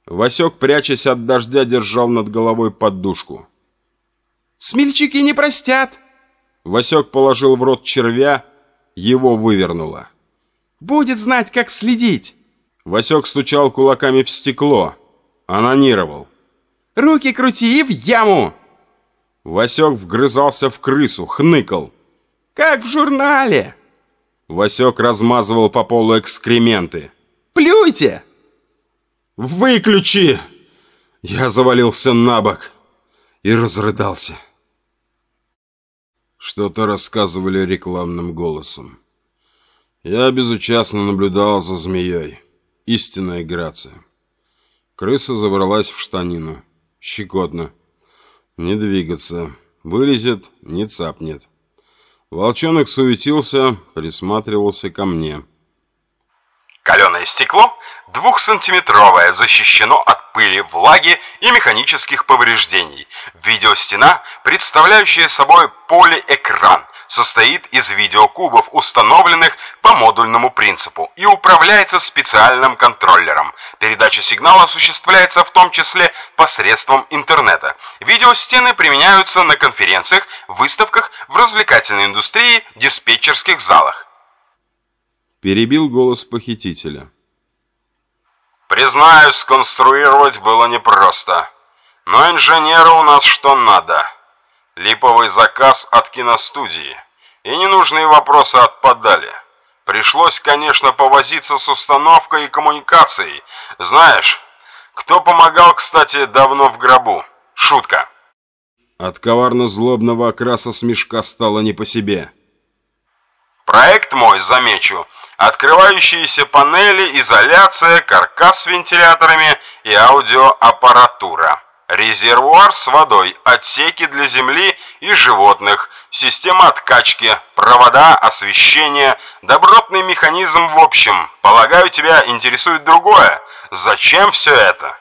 Васек, прячась от дождя, держал над головой подушку. «Смельчаки не простят!» Васек положил в рот червя, его вывернуло. «Будет знать, как следить!» Васек стучал кулаками в стекло, анонировал. «Руки крути и в яму!» Васек вгрызался в крысу, хныкал. «Как в журнале!» Васек размазывал по полу экскременты. «Плюйте!» «Выключи!» Я завалился на бок и разрыдался. Что-то рассказывали рекламным голосом. Я безучастно наблюдал за змеей. Истинная грация. Крыса забралась в штанину. Щекотно. Не двигаться. Вылезет, не цапнет. Волчонок суетился, присматривался ко мне. Каленое стекло двухсантиметровое, защищено от пыли, влаги и механических повреждений. Видеостена, представляющая собой полиэкран, состоит из видеокубов, установленных по модульному принципу и управляется специальным контроллером. Передача сигнала осуществляется в том числе посредством интернета. Видеостены применяются на конференциях, выставках, в развлекательной индустрии, диспетчерских залах. Перебил голос похитителя. Признаюсь, сконструировать было непросто. Но инженера у нас что надо. Липовый заказ от киностудии. И ненужные вопросы отпадали. Пришлось, конечно, повозиться с установкой и коммуникацией. Знаешь, кто помогал, кстати, давно в гробу? Шутка. От коварно-злобного окраса смешка стало не по себе. Проект мой, замечу, открывающиеся панели, изоляция, каркас с вентиляторами и аудиоаппаратура. Резервуар с водой, отсеки для земли и животных, система откачки, провода, освещение, добротный механизм в общем. Полагаю, тебя интересует другое. Зачем все это?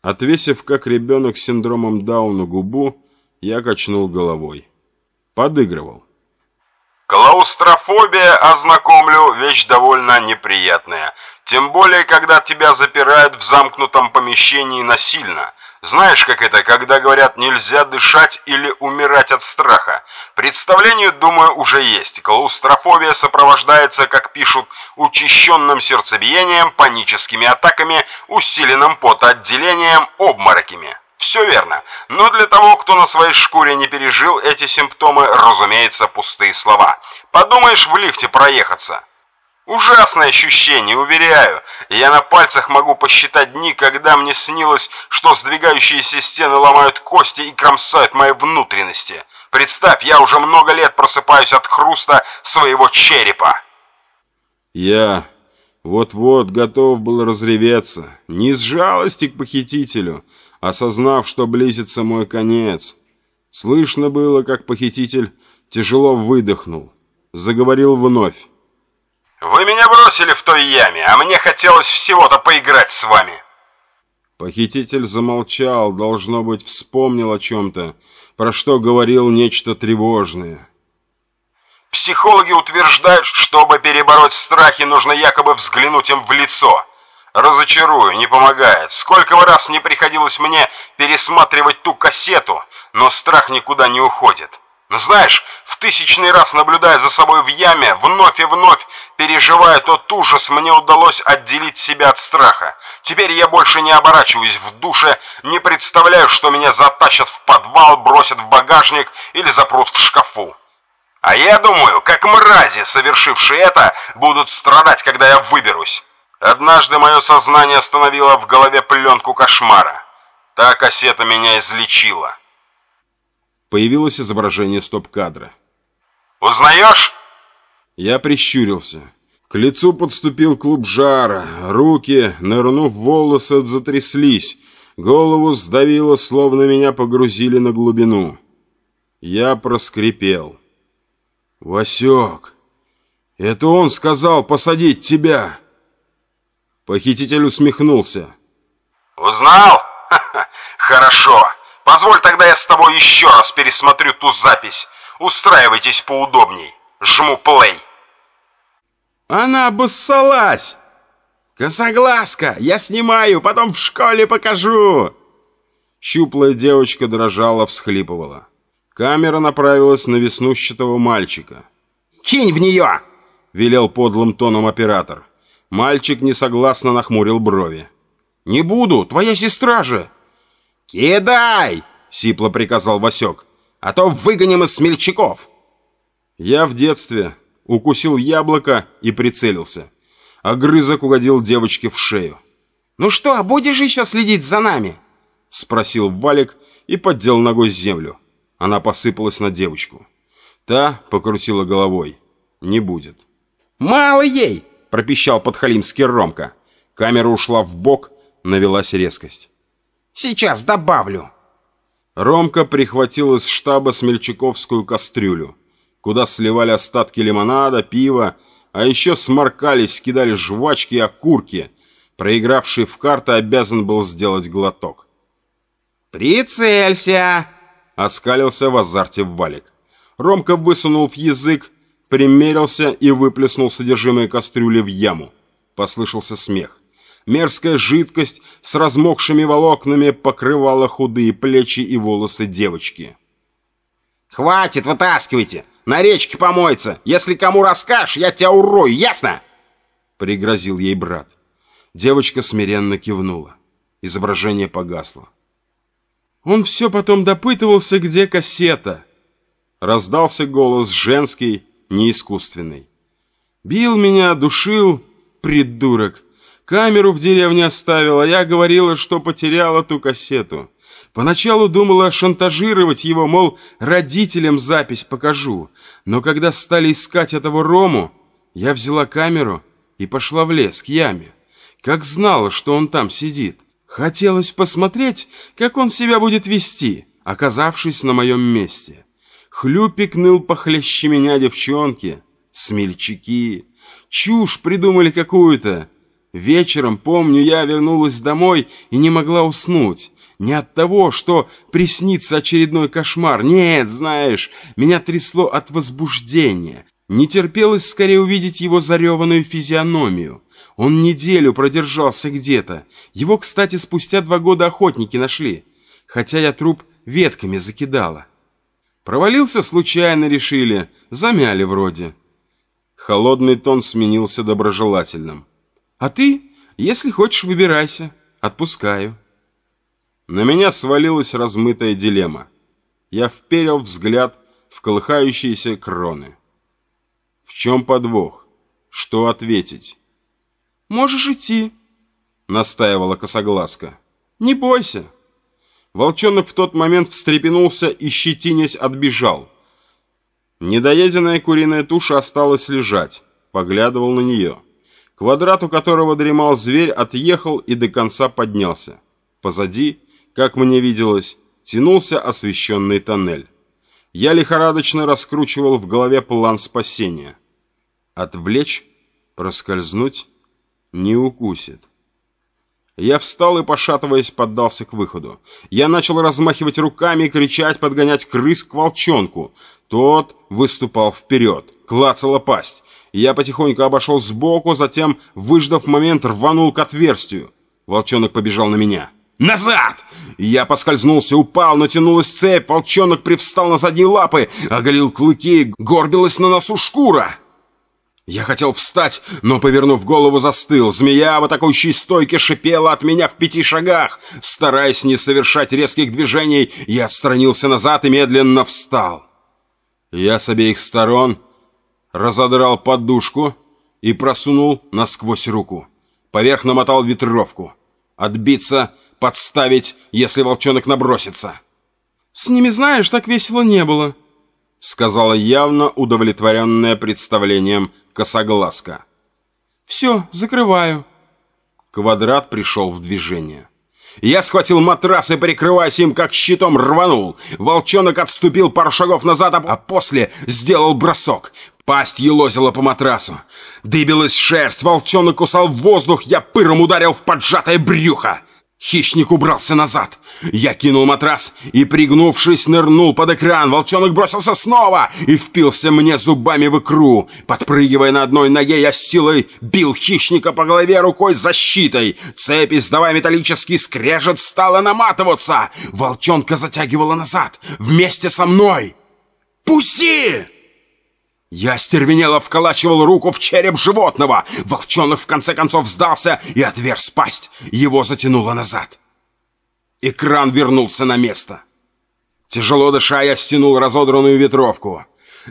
Отвесив, как ребенок с синдромом Дауна губу, я качнул головой. Подыгрывал. Клаустрофобия, ознакомлю, вещь довольно неприятная. Тем более, когда тебя запирают в замкнутом помещении насильно. Знаешь, как это, когда говорят «нельзя дышать» или «умирать от страха»? Представление, думаю, уже есть. Клаустрофобия сопровождается, как пишут, учащенным сердцебиением, паническими атаками, усиленным потоотделением, обмороками. Все верно, но для того, кто на своей шкуре не пережил эти симптомы, разумеется, пустые слова. Подумаешь, в лифте проехаться. Ужасное ощущение, уверяю. Я на пальцах могу посчитать дни, когда мне снилось, что сдвигающиеся стены ломают кости и кромсают мои внутренности. Представь, я уже много лет просыпаюсь от хруста своего черепа. Я вот-вот готов был разреветься. Не из жалости к похитителю, осознав, что близится мой конец. Слышно было, как похититель тяжело выдохнул. Заговорил вновь. «Вы меня бросили в той яме, а мне хотелось всего-то поиграть с вами!» Похититель замолчал, должно быть, вспомнил о чем-то, про что говорил нечто тревожное. Психологи утверждают, чтобы перебороть страхи, нужно якобы взглянуть им в лицо – Разочарую, не помогает. Сколько раз не приходилось мне пересматривать ту кассету, но страх никуда не уходит. Но знаешь, в тысячный раз наблюдая за собой в яме, вновь и вновь переживая тот ужас, мне удалось отделить себя от страха. Теперь я больше не оборачиваюсь в душе, не представляю, что меня затащат в подвал, бросят в багажник или запрут в шкафу. А я думаю, как мрази, совершившие это, будут страдать, когда я выберусь. Однажды мое сознание остановило в голове пленку кошмара. Та кассета меня излечила. Появилось изображение стоп-кадра. «Узнаешь?» Я прищурился. К лицу подступил клуб жара. Руки, нырнув в волосы, затряслись. Голову сдавило, словно меня погрузили на глубину. Я проскрипел. «Васек, это он сказал посадить тебя!» Похититель усмехнулся. «Узнал? Хорошо. Позволь тогда я с тобой еще раз пересмотрю ту запись. Устраивайтесь поудобней. Жму плей». «Она обоссалась!» «Косоглазка! Я снимаю, потом в школе покажу!» Щуплая девочка дрожала, всхлипывала. Камера направилась на веснущатого мальчика. «Кинь в нее!» — велел подлым тоном оператор. Мальчик несогласно нахмурил брови. «Не буду, твоя сестра же!» «Кидай!» — сипло приказал Васек. «А то выгоним из смельчаков!» Я в детстве укусил яблоко и прицелился. Огрызок угодил девочке в шею. «Ну что, будешь еще следить за нами?» — спросил Валик и поддел ногой землю. Она посыпалась на девочку. Та покрутила головой. «Не будет». «Мало ей! — пропищал подхалимский Ромка. Камера ушла в бок, навелась резкость. «Сейчас добавлю!» Ромка прихватил из штаба смельчаковскую кастрюлю. куда сливали остатки лимонада, пива, а еще сморкались, кидали жвачки и окурки. Проигравший в карты обязан был сделать глоток. «Прицелься!» — оскалился в азарте Валик. Ромка высунул в язык, примерился и выплеснул содержимое кастрюли в яму. Послышался смех. Мерзкая жидкость с размокшими волокнами покрывала худые плечи и волосы девочки. «Хватит, вытаскивайте! На речке помоется! Если кому расскажешь, я тебя урою, ясно?» Пригрозил ей брат. Девочка смиренно кивнула. Изображение погасло. Он все потом допытывался, где кассета. Раздался голос женский, неискусственный. Бил меня, душил, придурок. Камеру в деревне оставила, я говорила, что потеряла ту кассету. Поначалу думала шантажировать его, мол, родителям запись покажу. Но когда стали искать этого Рому, я взяла камеру и пошла в лес к яме. Как знала, что он там сидит. Хотелось посмотреть, как он себя будет вести, оказавшись на моем месте. Хлюпик ныл похлеще меня девчонки, смельчаки. Чушь придумали какую-то. Вечером, помню, я вернулась домой и не могла уснуть. Не от того, что приснится очередной кошмар. Нет, знаешь, меня трясло от возбуждения. Не терпелось скорее увидеть его зареванную физиономию. Он неделю продержался где-то. Его, кстати, спустя два года охотники нашли. Хотя я труп ветками закидала. Провалился случайно, решили. Замяли вроде. Холодный тон сменился доброжелательным. А ты, если хочешь, выбирайся. Отпускаю. На меня свалилась размытая дилемма. Я вперил взгляд в колыхающиеся кроны. В чем подвох? Что ответить? «Можешь идти», — настаивала косоглазка. «Не бойся». Волчонок в тот момент встрепенулся и, щетинясь, отбежал. Недоеденная куриная туша осталась лежать, поглядывал на нее. Квадрат, у которого дремал зверь, отъехал и до конца поднялся. Позади, как мне виделось, тянулся освещенный тоннель. Я лихорадочно раскручивал в голове план спасения. Отвлечь, проскользнуть, не укусит. Я встал и, пошатываясь, поддался к выходу. Я начал размахивать руками и кричать, подгонять крыс к волчонку. Тот выступал вперед, клацала пасть. Я потихоньку обошел сбоку, затем, выждав момент, рванул к отверстию. Волчонок побежал на меня. «Назад!» Я поскользнулся, упал, натянулась цепь, волчонок привстал на задние лапы, оголил клыки, горбилась на носу шкура. Я хотел встать, но, повернув голову, застыл. Змея в атакующей стойке шипела от меня в пяти шагах. Стараясь не совершать резких движений, я отстранился назад и медленно встал. Я с обеих сторон разодрал подушку и просунул насквозь руку. Поверх намотал ветровку. Отбиться, подставить, если волчонок набросится. «С ними, знаешь, так весело не было», — сказала явно удовлетворенная представлением косоглазка. «Все, закрываю». Квадрат пришел в движение. Я схватил матрас и, прикрываясь им как щитом, рванул. Волчонок отступил пару шагов назад, а после сделал бросок. Пасть елозила по матрасу. Дыбилась шерсть, волчонок кусал воздух, я пыром ударил в поджатое брюхо. Хищник убрался назад. Я кинул матрас и, пригнувшись, нырнул под экран. Волчонок бросился снова и впился мне зубами в икру. Подпрыгивая на одной ноге, я силой бил хищника по голове рукой защитой. Цепь, издавая металлический скрежет, стала наматываться. Волчонка затягивала назад, вместе со мной. «Пусти!» Я стервенело вколачивал руку в череп животного. Волчонок в конце концов сдался и отверз пасть. Его затянуло назад. Экран вернулся на место. Тяжело дыша, я стянул разодранную ветровку.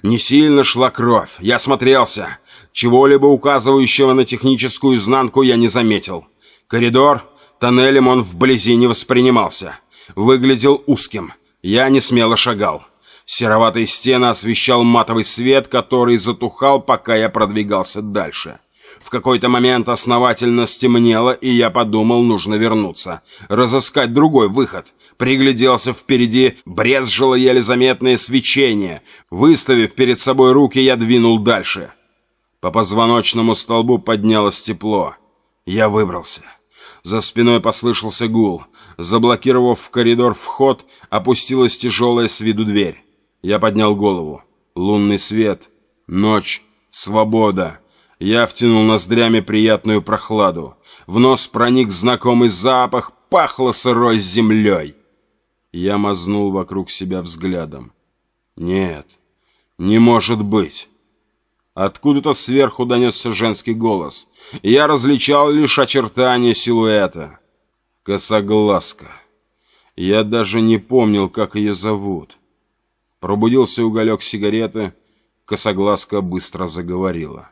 Не сильно шла кровь. Я смотрелся. Чего-либо указывающего на техническую изнанку я не заметил. Коридор, тоннелем он вблизи не воспринимался. Выглядел узким. Я не смело шагал. Сероватые стены освещал матовый свет, который затухал, пока я продвигался дальше. В какой-то момент основательно стемнело, и я подумал, нужно вернуться. Разыскать другой выход. Пригляделся впереди, брезжило еле заметное свечение. Выставив перед собой руки, я двинул дальше. По позвоночному столбу поднялось тепло. Я выбрался. За спиной послышался гул. Заблокировав в коридор вход, опустилась тяжелая с виду дверь. Я поднял голову. Лунный свет. Ночь. Свобода. Я втянул ноздрями приятную прохладу. В нос проник знакомый запах, пахло сырой землей. Я мазнул вокруг себя взглядом. Нет, не может быть. Откуда-то сверху донесся женский голос. Я различал лишь очертания силуэта. Косоглазка. Я даже не помнил, как ее зовут. Пробудился уголек сигареты. Косоглазка быстро заговорила.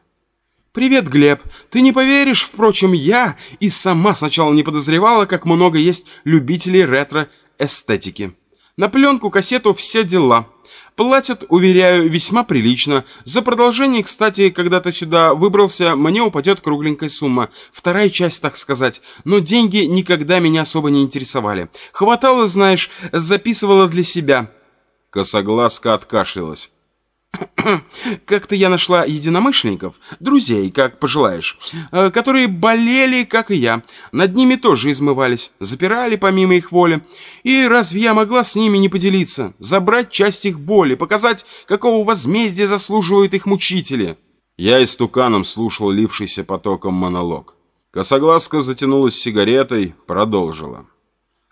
«Привет, Глеб. Ты не поверишь, впрочем, я и сама сначала не подозревала, как много есть любителей ретро-эстетики. На пленку, кассету все дела. Платят, уверяю, весьма прилично. За продолжение, кстати, когда ты сюда выбрался, мне упадет кругленькая сумма. Вторая часть, так сказать. Но деньги никогда меня особо не интересовали. Хватало, знаешь, записывала для себя». Косоглазка откашлялась. Как-то я нашла единомышленников, друзей, как пожелаешь, э, которые болели, как и я. Над ними тоже измывались, запирали помимо их воли. И разве я могла с ними не поделиться, забрать часть их боли, показать, какого возмездия заслуживают их мучители? Я истуканом слушал лившийся потоком монолог. Косоглазка затянулась сигаретой, продолжила.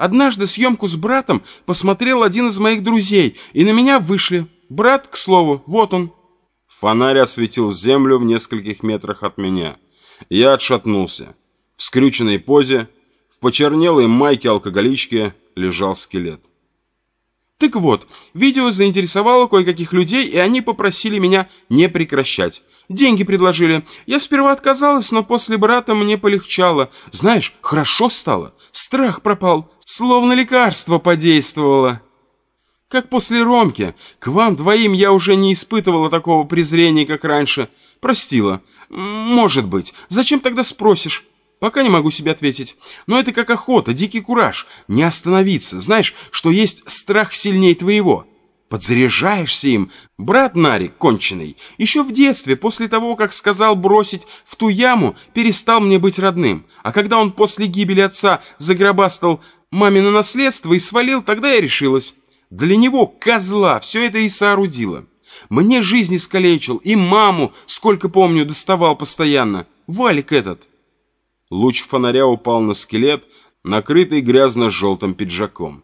Однажды съемку с братом посмотрел один из моих друзей, и на меня вышли. Брат, к слову, вот он. Фонарь осветил землю в нескольких метрах от меня. Я отшатнулся. В скрюченной позе, в почернелой майке алкоголички лежал скелет. Так вот, видео заинтересовало кое-каких людей, и они попросили меня не прекращать. Деньги предложили. Я сперва отказалась, но после брата мне полегчало. Знаешь, хорошо стало. Страх пропал, словно лекарство подействовало. Как после Ромки. К вам двоим я уже не испытывала такого презрения, как раньше. Простила. Может быть. Зачем тогда спросишь? Пока не могу себе ответить. Но это как охота, дикий кураж. Не остановиться. Знаешь, что есть страх сильнее твоего. Подзаряжаешься им. Брат Нарик, конченый, еще в детстве, после того, как сказал бросить в ту яму, перестал мне быть родным. А когда он после гибели отца загробастал мамино наследство и свалил, тогда я решилась. Для него, козла, все это и соорудила. Мне жизнь искалечил, и маму, сколько помню, доставал постоянно. Валик этот. Луч фонаря упал на скелет, накрытый грязно-желтым пиджаком.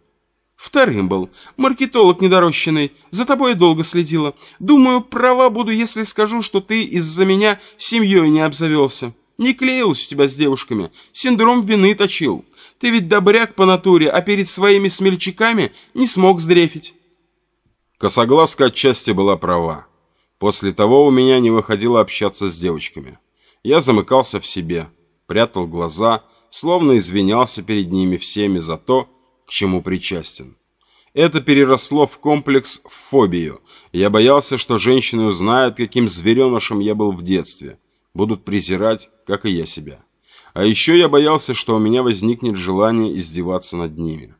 Вторым был. Маркетолог недорощенный. За тобой долго следила. Думаю, права буду, если скажу, что ты из-за меня семьей не обзавелся. Не клеилась у тебя с девушками. Синдром вины точил. Ты ведь добряк по натуре, а перед своими смельчаками не смог сдрефить. Косоглазка отчасти была права. После того у меня не выходило общаться с девочками. Я замыкался в себе, прятал глаза, словно извинялся перед ними всеми за то, к чему причастен. Это переросло в комплекс в фобию. Я боялся, что женщины узнают, каким зверенышем я был в детстве – будут презирать, как и я себя. А еще я боялся, что у меня возникнет желание издеваться над ними.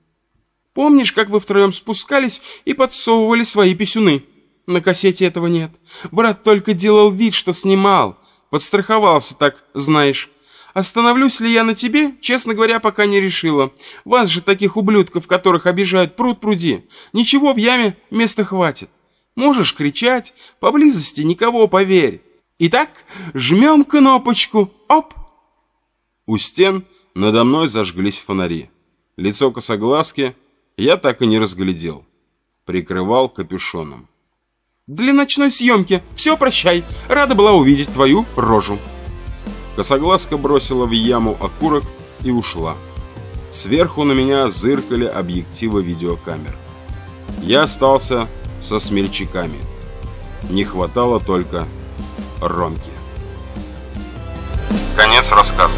Помнишь, как вы втроем спускались и подсовывали свои писюны? На кассете этого нет. Брат только делал вид, что снимал. Подстраховался так, знаешь. Остановлюсь ли я на тебе, честно говоря, пока не решила. Вас же таких ублюдков, которых обижают пруд пруди. Ничего в яме места хватит. Можешь кричать, поблизости никого, поверь. Итак, жмем кнопочку. Оп! У стен надо мной зажглись фонари. Лицо косоглазки я так и не разглядел. Прикрывал капюшоном. Для ночной съемки. Все, прощай. Рада была увидеть твою рожу. Косоглазка бросила в яму окурок и ушла. Сверху на меня зыркали объективы видеокамер. Я остался со смельчаками. Не хватало только Ромки. Конец рассказа.